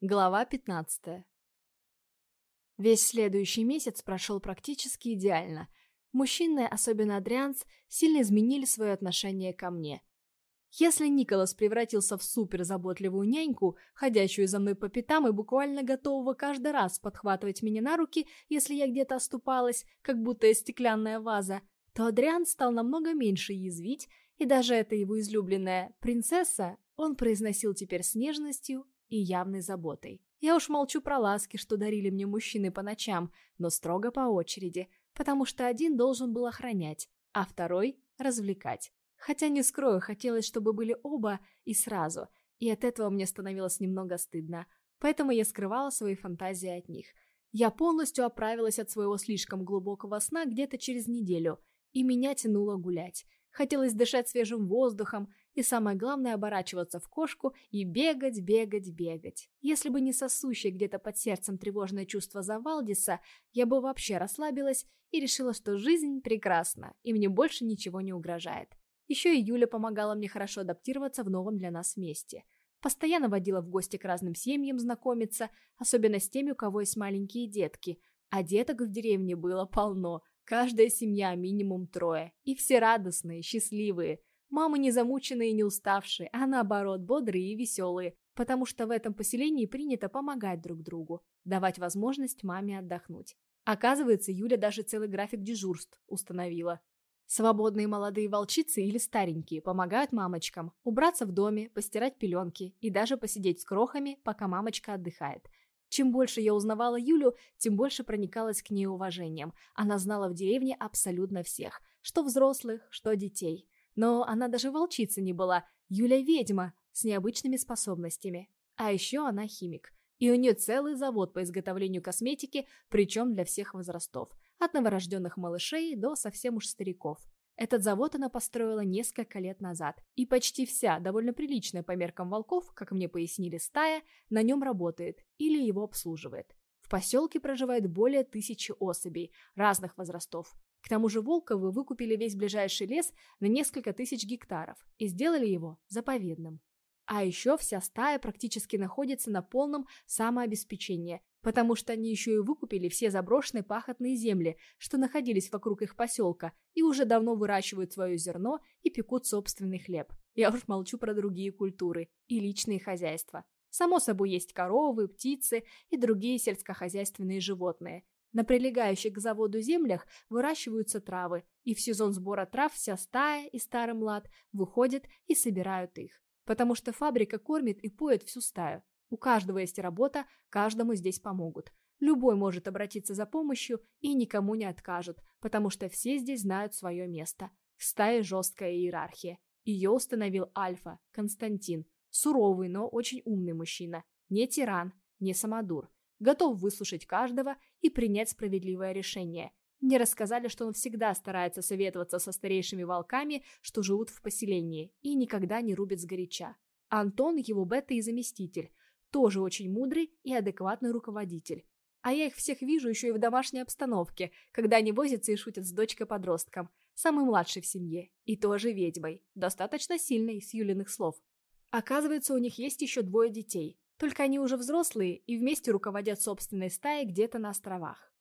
Глава 15 Весь следующий месяц прошел практически идеально. Мужчины, особенно Адрианс, сильно изменили свое отношение ко мне. Если Николас превратился в суперзаботливую няньку, ходящую за мной по пятам и буквально готового каждый раз подхватывать меня на руки, если я где-то оступалась, как будто стеклянная ваза, то Адриан стал намного меньше язвить, и даже эта его излюбленная «принцесса» он произносил теперь с нежностью и явной заботой. Я уж молчу про ласки, что дарили мне мужчины по ночам, но строго по очереди, потому что один должен был охранять, а второй — развлекать. Хотя, не скрою, хотелось, чтобы были оба и сразу, и от этого мне становилось немного стыдно, поэтому я скрывала свои фантазии от них. Я полностью оправилась от своего слишком глубокого сна где-то через неделю, и меня тянуло гулять. Хотелось дышать свежим воздухом, и самое главное оборачиваться в кошку и бегать, бегать, бегать. Если бы не сосущее где-то под сердцем тревожное чувство за Валдиса, я бы вообще расслабилась и решила, что жизнь прекрасна, и мне больше ничего не угрожает. Еще и Юля помогала мне хорошо адаптироваться в новом для нас месте. Постоянно водила в гости к разным семьям знакомиться, особенно с теми, у кого есть маленькие детки. А деток в деревне было полно, каждая семья минимум трое. И все радостные, счастливые. Мамы не замученные и не уставшие, а наоборот, бодрые и веселые, потому что в этом поселении принято помогать друг другу, давать возможность маме отдохнуть. Оказывается, Юля даже целый график дежурств установила. Свободные молодые волчицы или старенькие помогают мамочкам убраться в доме, постирать пеленки и даже посидеть с крохами, пока мамочка отдыхает. Чем больше я узнавала Юлю, тем больше проникалась к ней уважением. Она знала в деревне абсолютно всех, что взрослых, что детей. Но она даже волчица не была. Юля ведьма с необычными способностями. А еще она химик. И у нее целый завод по изготовлению косметики, причем для всех возрастов. От новорожденных малышей до совсем уж стариков. Этот завод она построила несколько лет назад, и почти вся, довольно приличная по меркам волков, как мне пояснили стая, на нем работает или его обслуживает. В поселке проживает более тысячи особей разных возрастов, к тому же Волковы выкупили весь ближайший лес на несколько тысяч гектаров и сделали его заповедным. А еще вся стая практически находится на полном самообеспечении, потому что они еще и выкупили все заброшенные пахотные земли, что находились вокруг их поселка, и уже давно выращивают свое зерно и пекут собственный хлеб. Я уж молчу про другие культуры и личные хозяйства. Само собой есть коровы, птицы и другие сельскохозяйственные животные, на прилегающих к заводу землях выращиваются травы, и в сезон сбора трав вся стая и старый млад выходят и собирают их. Потому что фабрика кормит и поет всю стаю. У каждого есть работа, каждому здесь помогут. Любой может обратиться за помощью и никому не откажут, потому что все здесь знают свое место. В стае жесткая иерархия. Ее установил Альфа, Константин. Суровый, но очень умный мужчина. Не тиран, не самодур готов выслушать каждого и принять справедливое решение. Мне рассказали, что он всегда старается советоваться со старейшими волками, что живут в поселении, и никогда не рубит сгоряча. Антон его бета и заместитель, тоже очень мудрый и адекватный руководитель. А я их всех вижу еще и в домашней обстановке, когда они возятся и шутят с дочкой-подростком, самой младшей в семье, и тоже ведьмой, достаточно сильной, с Юлиных слов. Оказывается, у них есть еще двое детей, только они уже взрослые и вместе руководят собственной стаей где-то на островах.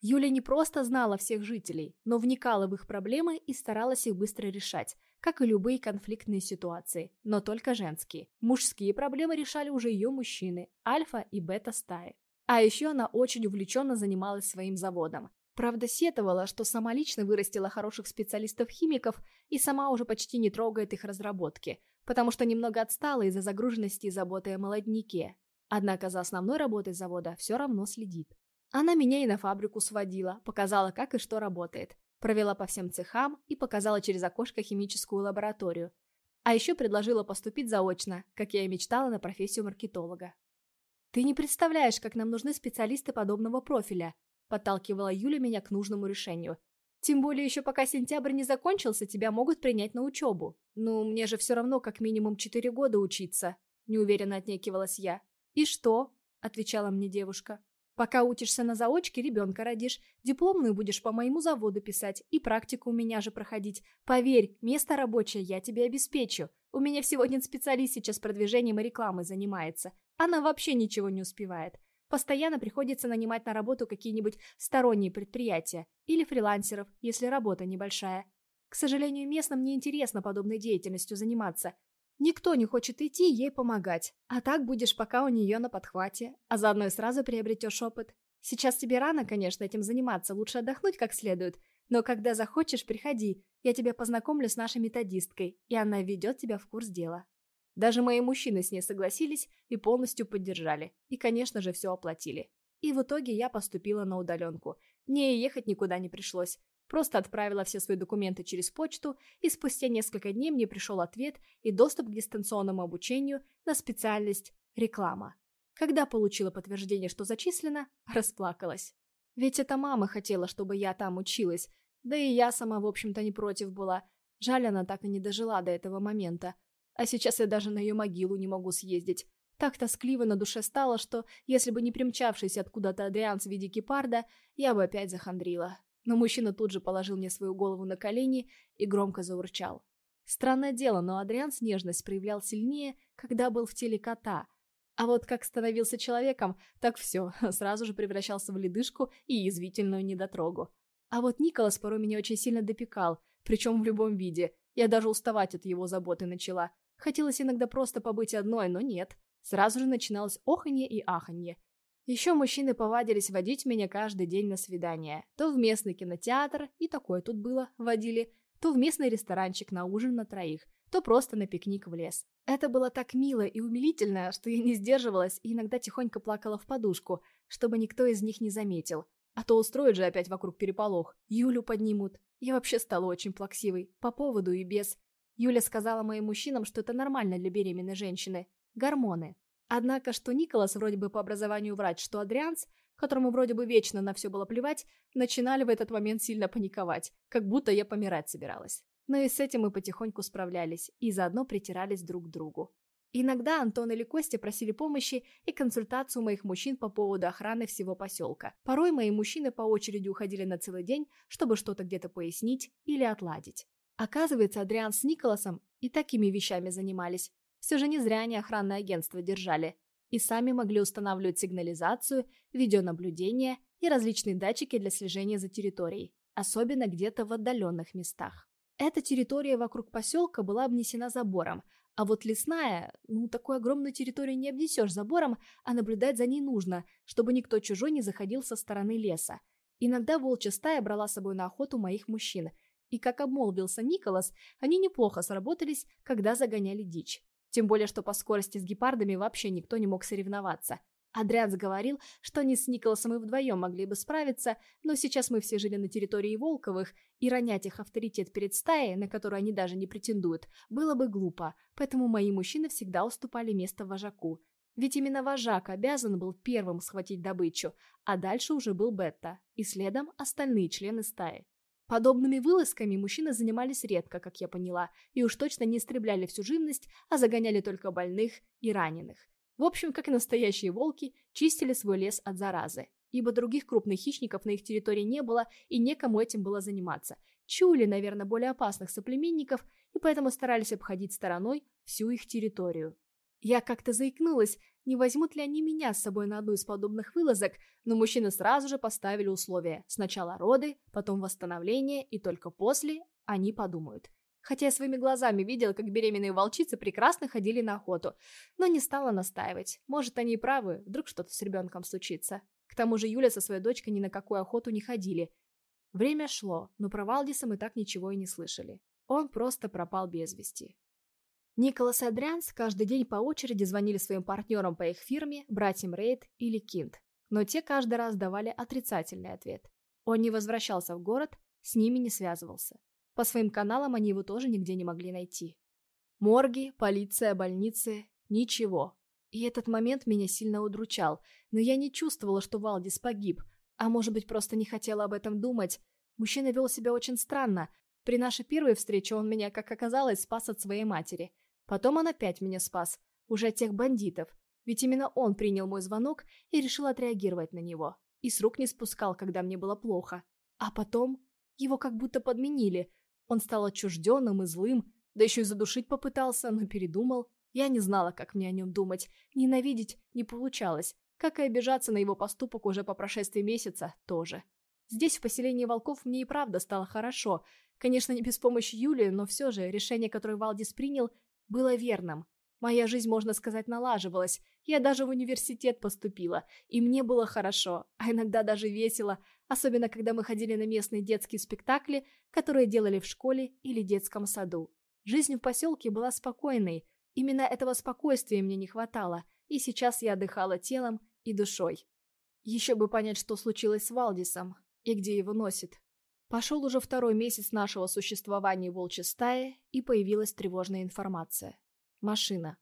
Юля не просто знала всех жителей, но вникала в их проблемы и старалась их быстро решать, как и любые конфликтные ситуации, но только женские. Мужские проблемы решали уже ее мужчины, альфа и бета стаи. А еще она очень увлеченно занималась своим заводом. Правда, сетовала, что сама лично вырастила хороших специалистов-химиков и сама уже почти не трогает их разработки, потому что немного отстала из-за загруженности и заботы о молодняке. Однако за основной работой завода все равно следит. Она меня и на фабрику сводила, показала, как и что работает, провела по всем цехам и показала через окошко химическую лабораторию. А еще предложила поступить заочно, как я и мечтала на профессию маркетолога. «Ты не представляешь, как нам нужны специалисты подобного профиля», подталкивала Юля меня к нужному решению. Тем более еще пока сентябрь не закончился, тебя могут принять на учебу. Ну, мне же все равно как минимум четыре года учиться. Неуверенно отнекивалась я. И что? Отвечала мне девушка. Пока учишься на заочке, ребенка родишь, дипломную будешь по моему заводу писать и практику у меня же проходить. Поверь, место рабочее я тебе обеспечу. У меня всего один специалист сейчас продвижением и рекламой занимается. Она вообще ничего не успевает. Постоянно приходится нанимать на работу какие-нибудь сторонние предприятия или фрилансеров, если работа небольшая. К сожалению, местным не интересно подобной деятельностью заниматься. Никто не хочет идти ей помогать, а так будешь пока у нее на подхвате, а заодно и сразу приобретешь опыт. Сейчас тебе рано, конечно, этим заниматься, лучше отдохнуть как следует, но когда захочешь, приходи, я тебя познакомлю с нашей методисткой, и она введет тебя в курс дела. Даже мои мужчины с ней согласились и полностью поддержали. И, конечно же, все оплатили. И в итоге я поступила на удаленку. Мне ехать никуда не пришлось. Просто отправила все свои документы через почту, и спустя несколько дней мне пришел ответ и доступ к дистанционному обучению на специальность реклама. Когда получила подтверждение, что зачислена, расплакалась. Ведь это мама хотела, чтобы я там училась, да и я сама, в общем-то, не против была. Жаль, она так и не дожила до этого момента. А сейчас я даже на ее могилу не могу съездить. Так тоскливо на душе стало, что, если бы не примчавшийся откуда-то Адриан в виде гепарда, я бы опять захандрила. Но мужчина тут же положил мне свою голову на колени и громко заурчал. Странное дело, но Адриан нежность проявлял сильнее, когда был в теле кота. А вот как становился человеком, так все, сразу же превращался в ледышку и язвительную недотрогу. А вот Николас порой меня очень сильно допекал, причем в любом виде. Я даже уставать от его заботы начала. Хотелось иногда просто побыть одной, но нет. Сразу же начиналось оханье и аханье. Еще мужчины повадились водить меня каждый день на свидание. То в местный кинотеатр, и такое тут было, водили, то в местный ресторанчик на ужин на троих, то просто на пикник в лес. Это было так мило и умилительно, что я не сдерживалась и иногда тихонько плакала в подушку, чтобы никто из них не заметил. А то устроят же опять вокруг переполох. Юлю поднимут. Я вообще стала очень плаксивой. По поводу и без. Юля сказала моим мужчинам, что это нормально для беременной женщины. Гормоны. Однако, что Николас вроде бы по образованию врач, что Адрианс, которому вроде бы вечно на все было плевать, начинали в этот момент сильно паниковать, как будто я помирать собиралась. Но и с этим мы потихоньку справлялись и заодно притирались друг к другу. Иногда Антон или Костя просили помощи и консультацию моих мужчин по поводу охраны всего поселка. Порой мои мужчины по очереди уходили на целый день, чтобы что-то где-то пояснить или отладить. Оказывается, Адриан с Николасом и такими вещами занимались. Все же не зря они охранное агентство держали. И сами могли устанавливать сигнализацию, видеонаблюдение и различные датчики для слежения за территорией, особенно где-то в отдаленных местах. Эта территория вокруг поселка была обнесена забором, а вот лесная, ну, такую огромную территорию не обнесешь забором, а наблюдать за ней нужно, чтобы никто чужой не заходил со стороны леса. Иногда волчья стая брала с собой на охоту моих мужчин. И, как обмолвился Николас, они неплохо сработались, когда загоняли дичь. Тем более, что по скорости с гепардами вообще никто не мог соревноваться. Адриан говорил, что они с Николасом и вдвоем могли бы справиться, но сейчас мы все жили на территории Волковых, и ронять их авторитет перед стаей, на которую они даже не претендуют, было бы глупо, поэтому мои мужчины всегда уступали место вожаку. Ведь именно вожак обязан был первым схватить добычу, а дальше уже был Бетта, и следом остальные члены стаи. Подобными вылазками мужчины занимались редко, как я поняла, и уж точно не истребляли всю живность, а загоняли только больных и раненых. В общем, как и настоящие волки, чистили свой лес от заразы, ибо других крупных хищников на их территории не было и некому этим было заниматься. Чули, наверное, более опасных соплеменников и поэтому старались обходить стороной всю их территорию. Я как-то заикнулась, не возьмут ли они меня с собой на одну из подобных вылазок, но мужчины сразу же поставили условия. Сначала роды, потом восстановление, и только после они подумают хотя я своими глазами видела, как беременные волчицы прекрасно ходили на охоту, но не стала настаивать. Может, они и правы, вдруг что-то с ребенком случится. К тому же Юля со своей дочкой ни на какую охоту не ходили. Время шло, но про Валдиса мы так ничего и не слышали. Он просто пропал без вести. Николас и Адрианс каждый день по очереди звонили своим партнерам по их фирме, братьям Рейд или Кинт, но те каждый раз давали отрицательный ответ. Он не возвращался в город, с ними не связывался. По своим каналам они его тоже нигде не могли найти. Морги, полиция, больницы – ничего. И этот момент меня сильно удручал, но я не чувствовала, что Валдис погиб, а может быть просто не хотела об этом думать. Мужчина вел себя очень странно. При нашей первой встрече он меня, как оказалось, спас от своей матери. Потом он опять меня спас, уже от тех бандитов. Ведь именно он принял мой звонок и решил отреагировать на него. И с рук не спускал, когда мне было плохо. А потом его как будто подменили – он стал отчужденным и злым, да еще и задушить попытался, но передумал. Я не знала, как мне о нем думать. Ненавидеть не получалось, как и обижаться на его поступок уже по прошествии месяца тоже. Здесь, в поселении волков, мне и правда стало хорошо. Конечно, не без помощи Юли, но все же решение, которое Валдис принял, было верным. Моя жизнь, можно сказать, налаживалась. Я даже в университет поступила, и мне было хорошо, а иногда даже весело, особенно когда мы ходили на местные детские спектакли, которые делали в школе или детском саду. Жизнь в поселке была спокойной, именно этого спокойствия мне не хватало, и сейчас я отдыхала телом и душой. Еще бы понять, что случилось с Валдисом и где его носит. Пошел уже второй месяц нашего существования в волчьей стае, и появилась тревожная информация. Машина.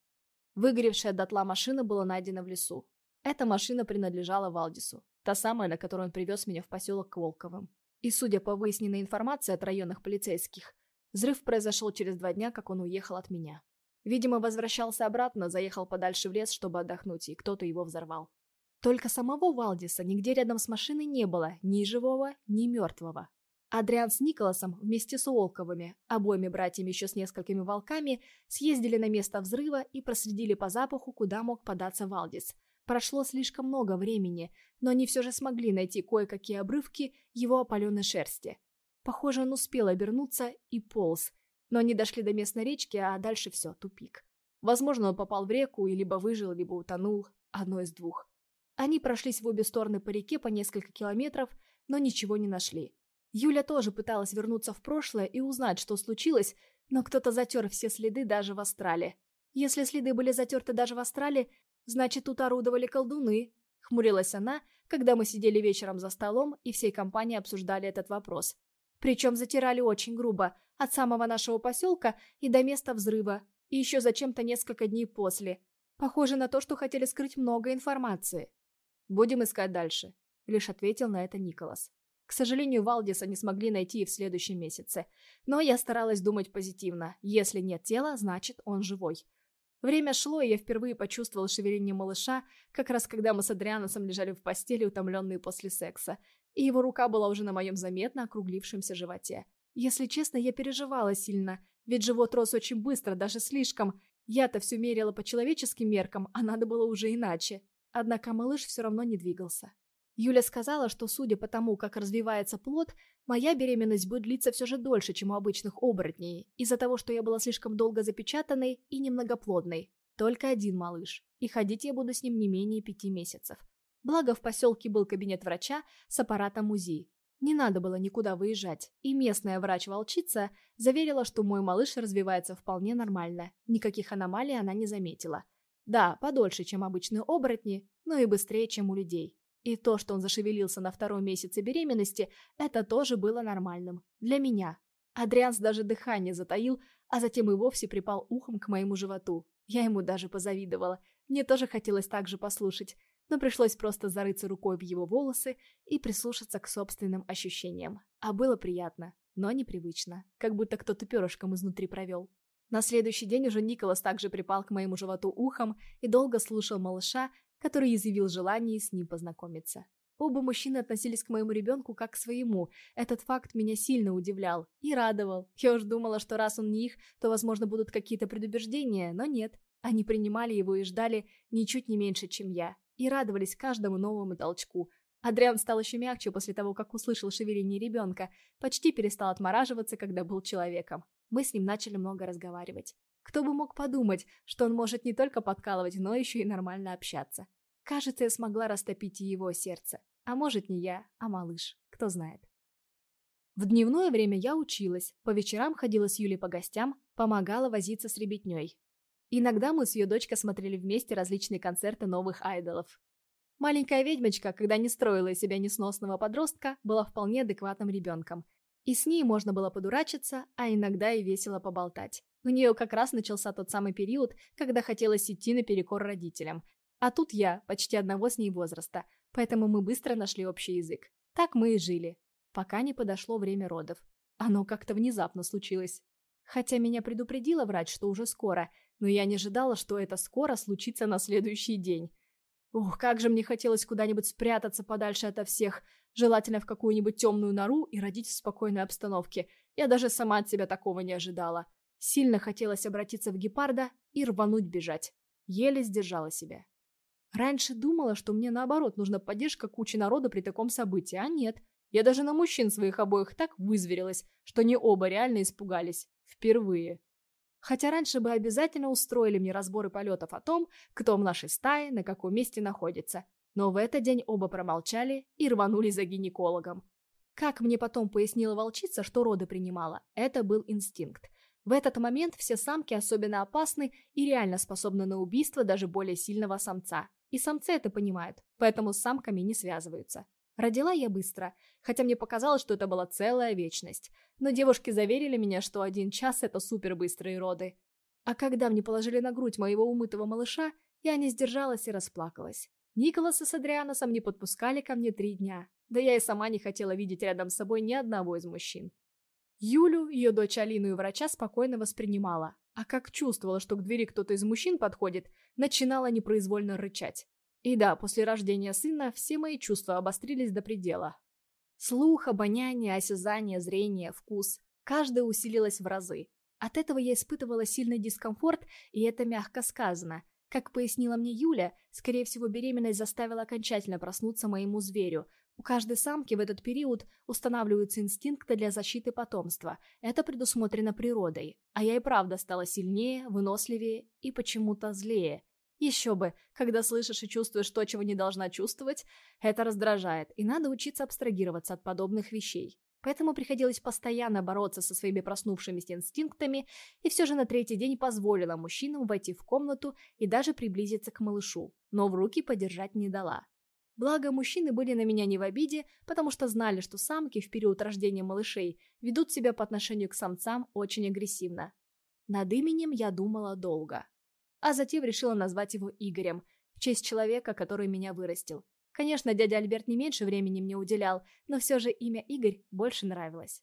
Выгоревшая дотла машина была найдена в лесу. Эта машина принадлежала Валдису, та самая, на которой он привез меня в поселок к Волковым. И судя по выясненной информации от районных полицейских, взрыв произошел через два дня, как он уехал от меня. Видимо, возвращался обратно, заехал подальше в лес, чтобы отдохнуть, и кто-то его взорвал. Только самого Валдиса нигде рядом с машиной не было, ни живого, ни мертвого. Адриан с Николасом вместе с Уолковыми, обоими братьями еще с несколькими волками, съездили на место взрыва и проследили по запаху, куда мог податься Валдис. Прошло слишком много времени, но они все же смогли найти кое-какие обрывки его опаленной шерсти. Похоже, он успел обернуться и полз, но они дошли до местной речки, а дальше все, тупик. Возможно, он попал в реку и либо выжил, либо утонул, одно из двух. Они прошлись в обе стороны по реке по несколько километров, но ничего не нашли. Юля тоже пыталась вернуться в прошлое и узнать, что случилось, но кто-то затер все следы даже в Астрале. Если следы были затерты даже в Астрале, значит, тут орудовали колдуны. Хмурилась она, когда мы сидели вечером за столом и всей компанией обсуждали этот вопрос. Причем затирали очень грубо, от самого нашего поселка и до места взрыва, и еще зачем-то несколько дней после. Похоже на то, что хотели скрыть много информации. «Будем искать дальше», — лишь ответил на это Николас. К сожалению, Валдиса не смогли найти и в следующем месяце. Но я старалась думать позитивно. Если нет тела, значит он живой. Время шло, и я впервые почувствовала шевеление малыша, как раз когда мы с Адрианосом лежали в постели, утомленные после секса, и его рука была уже на моем заметно округлившемся животе. Если честно, я переживала сильно, ведь живот рос очень быстро, даже слишком. Я-то все мерила по человеческим меркам, а надо было уже иначе. Однако малыш все равно не двигался. Юля сказала, что судя по тому, как развивается плод, моя беременность будет длиться все же дольше, чем у обычных оборотней, из-за того, что я была слишком долго запечатанной и немногоплодной. Только один малыш, и ходить я буду с ним не менее пяти месяцев. Благо, в поселке был кабинет врача с аппаратом УЗИ. Не надо было никуда выезжать, и местная врач-волчица заверила, что мой малыш развивается вполне нормально, никаких аномалий она не заметила. Да, подольше, чем обычные оборотни, но и быстрее, чем у людей. И то, что он зашевелился на втором месяце беременности, это тоже было нормальным. Для меня. Адрианс даже дыхание затаил, а затем и вовсе припал ухом к моему животу. Я ему даже позавидовала. Мне тоже хотелось так же послушать, но пришлось просто зарыться рукой в его волосы и прислушаться к собственным ощущениям. А было приятно, но непривычно, как будто кто-то перышком изнутри провел. На следующий день уже Николас также припал к моему животу ухом и долго слушал малыша, который изъявил желание с ним познакомиться. Оба мужчины относились к моему ребенку как к своему. Этот факт меня сильно удивлял и радовал. Я уж думала, что раз он не их, то, возможно, будут какие-то предубеждения, но нет. Они принимали его и ждали ничуть не меньше, чем я. И радовались каждому новому толчку. Адриан стал еще мягче после того, как услышал шевеление ребенка. Почти перестал отмораживаться, когда был человеком. Мы с ним начали много разговаривать. Кто бы мог подумать, что он может не только подкалывать, но еще и нормально общаться. Кажется, я смогла растопить и его сердце. А может, не я, а малыш. Кто знает. В дневное время я училась, по вечерам ходила с Юлей по гостям, помогала возиться с ребятней. Иногда мы с ее дочкой смотрели вместе различные концерты новых айдолов. Маленькая ведьмочка, когда не строила из себя несносного подростка, была вполне адекватным ребенком. И с ней можно было подурачиться, а иногда и весело поболтать. У нее как раз начался тот самый период, когда хотелось идти наперекор родителям. А тут я, почти одного с ней возраста, поэтому мы быстро нашли общий язык. Так мы и жили, пока не подошло время родов. Оно как-то внезапно случилось. Хотя меня предупредила врач, что уже скоро, но я не ожидала, что это скоро случится на следующий день. Ух, как же мне хотелось куда-нибудь спрятаться подальше ото всех, желательно в какую-нибудь темную нору и родить в спокойной обстановке. Я даже сама от себя такого не ожидала. Сильно хотелось обратиться в гепарда и рвануть бежать. Еле сдержала себя. Раньше думала, что мне наоборот нужна поддержка кучи народа при таком событии, а нет. Я даже на мужчин своих обоих так вызверилась, что они оба реально испугались. Впервые. Хотя раньше бы обязательно устроили мне разборы полетов о том, кто в нашей стае на каком месте находится. Но в этот день оба промолчали и рванули за гинекологом. Как мне потом пояснила волчица, что роды принимала, это был инстинкт. В этот момент все самки особенно опасны и реально способны на убийство даже более сильного самца. И самцы это понимают, поэтому с самками не связываются. Родила я быстро, хотя мне показалось, что это была целая вечность. Но девушки заверили меня, что один час — это супер быстрые роды. А когда мне положили на грудь моего умытого малыша, я не сдержалась и расплакалась. Николаса с Адрианосом не подпускали ко мне три дня. Да я и сама не хотела видеть рядом с собой ни одного из мужчин. Юлю, ее дочь Алину и врача спокойно воспринимала, а как чувствовала, что к двери кто-то из мужчин подходит, начинала непроизвольно рычать. И да, после рождения сына все мои чувства обострились до предела. Слух, обоняние, осязание, зрение, вкус. Каждое усилилось в разы. От этого я испытывала сильный дискомфорт, и это мягко сказано. Как пояснила мне Юля, скорее всего, беременность заставила окончательно проснуться моему зверю. У каждой самки в этот период устанавливаются инстинкты для защиты потомства. Это предусмотрено природой. А я и правда стала сильнее, выносливее и почему-то злее. Еще бы, когда слышишь и чувствуешь то, чего не должна чувствовать, это раздражает, и надо учиться абстрагироваться от подобных вещей. Поэтому приходилось постоянно бороться со своими проснувшимися инстинктами, и все же на третий день позволила мужчинам войти в комнату и даже приблизиться к малышу, но в руки подержать не дала. Благо, мужчины были на меня не в обиде, потому что знали, что самки в период рождения малышей ведут себя по отношению к самцам очень агрессивно. Над именем я думала долго а затем решила назвать его Игорем, в честь человека, который меня вырастил. Конечно, дядя Альберт не меньше времени мне уделял, но все же имя Игорь больше нравилось.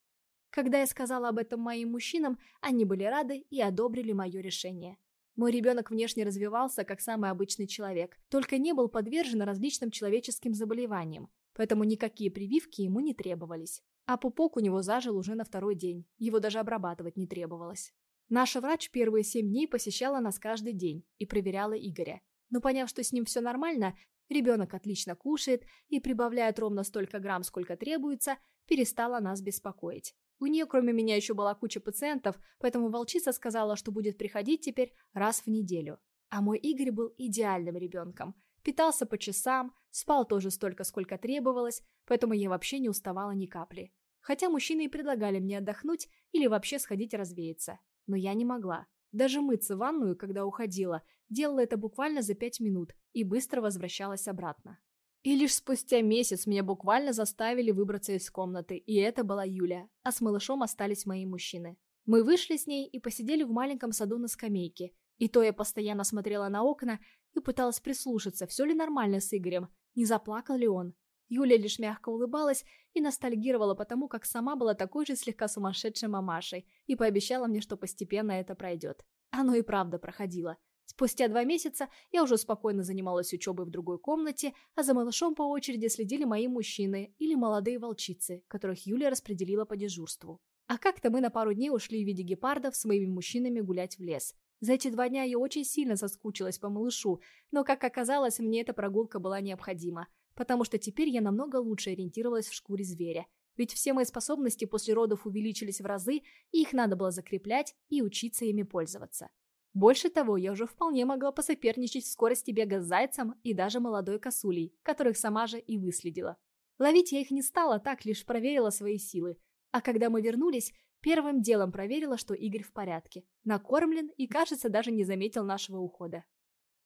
Когда я сказала об этом моим мужчинам, они были рады и одобрили мое решение. Мой ребенок внешне развивался как самый обычный человек, только не был подвержен различным человеческим заболеваниям, поэтому никакие прививки ему не требовались. А пупок у него зажил уже на второй день, его даже обрабатывать не требовалось. Наша врач первые семь дней посещала нас каждый день и проверяла Игоря. Но поняв, что с ним все нормально, ребенок отлично кушает и прибавляет ровно столько грамм, сколько требуется, перестала нас беспокоить. У нее, кроме меня, еще была куча пациентов, поэтому волчица сказала, что будет приходить теперь раз в неделю. А мой Игорь был идеальным ребенком. Питался по часам, спал тоже столько, сколько требовалось, поэтому я вообще не уставала ни капли. Хотя мужчины и предлагали мне отдохнуть или вообще сходить развеяться но я не могла. Даже мыться в ванную, когда уходила, делала это буквально за пять минут и быстро возвращалась обратно. И лишь спустя месяц меня буквально заставили выбраться из комнаты, и это была Юля, а с малышом остались мои мужчины. Мы вышли с ней и посидели в маленьком саду на скамейке, и то я постоянно смотрела на окна и пыталась прислушаться, все ли нормально с Игорем, не заплакал ли он. Юля лишь мягко улыбалась и ностальгировала потому, как сама была такой же слегка сумасшедшей мамашей и пообещала мне, что постепенно это пройдет. Оно и правда проходило. Спустя два месяца я уже спокойно занималась учебой в другой комнате, а за малышом по очереди следили мои мужчины или молодые волчицы, которых Юля распределила по дежурству. А как-то мы на пару дней ушли в виде гепардов с моими мужчинами гулять в лес. За эти два дня я очень сильно соскучилась по малышу, но, как оказалось, мне эта прогулка была необходима – потому что теперь я намного лучше ориентировалась в шкуре зверя. Ведь все мои способности после родов увеличились в разы, и их надо было закреплять и учиться ими пользоваться. Больше того, я уже вполне могла посоперничать в скорости бега с зайцем и даже молодой косулей, которых сама же и выследила. Ловить я их не стала, так лишь проверила свои силы. А когда мы вернулись, первым делом проверила, что Игорь в порядке, накормлен и, кажется, даже не заметил нашего ухода.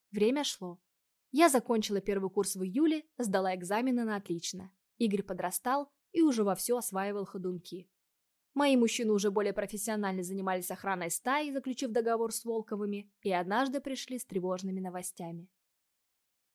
Время шло. Я закончила первый курс в июле, сдала экзамены на отлично. Игорь подрастал и уже вовсю осваивал ходунки. Мои мужчины уже более профессионально занимались охраной стаи, заключив договор с Волковыми, и однажды пришли с тревожными новостями.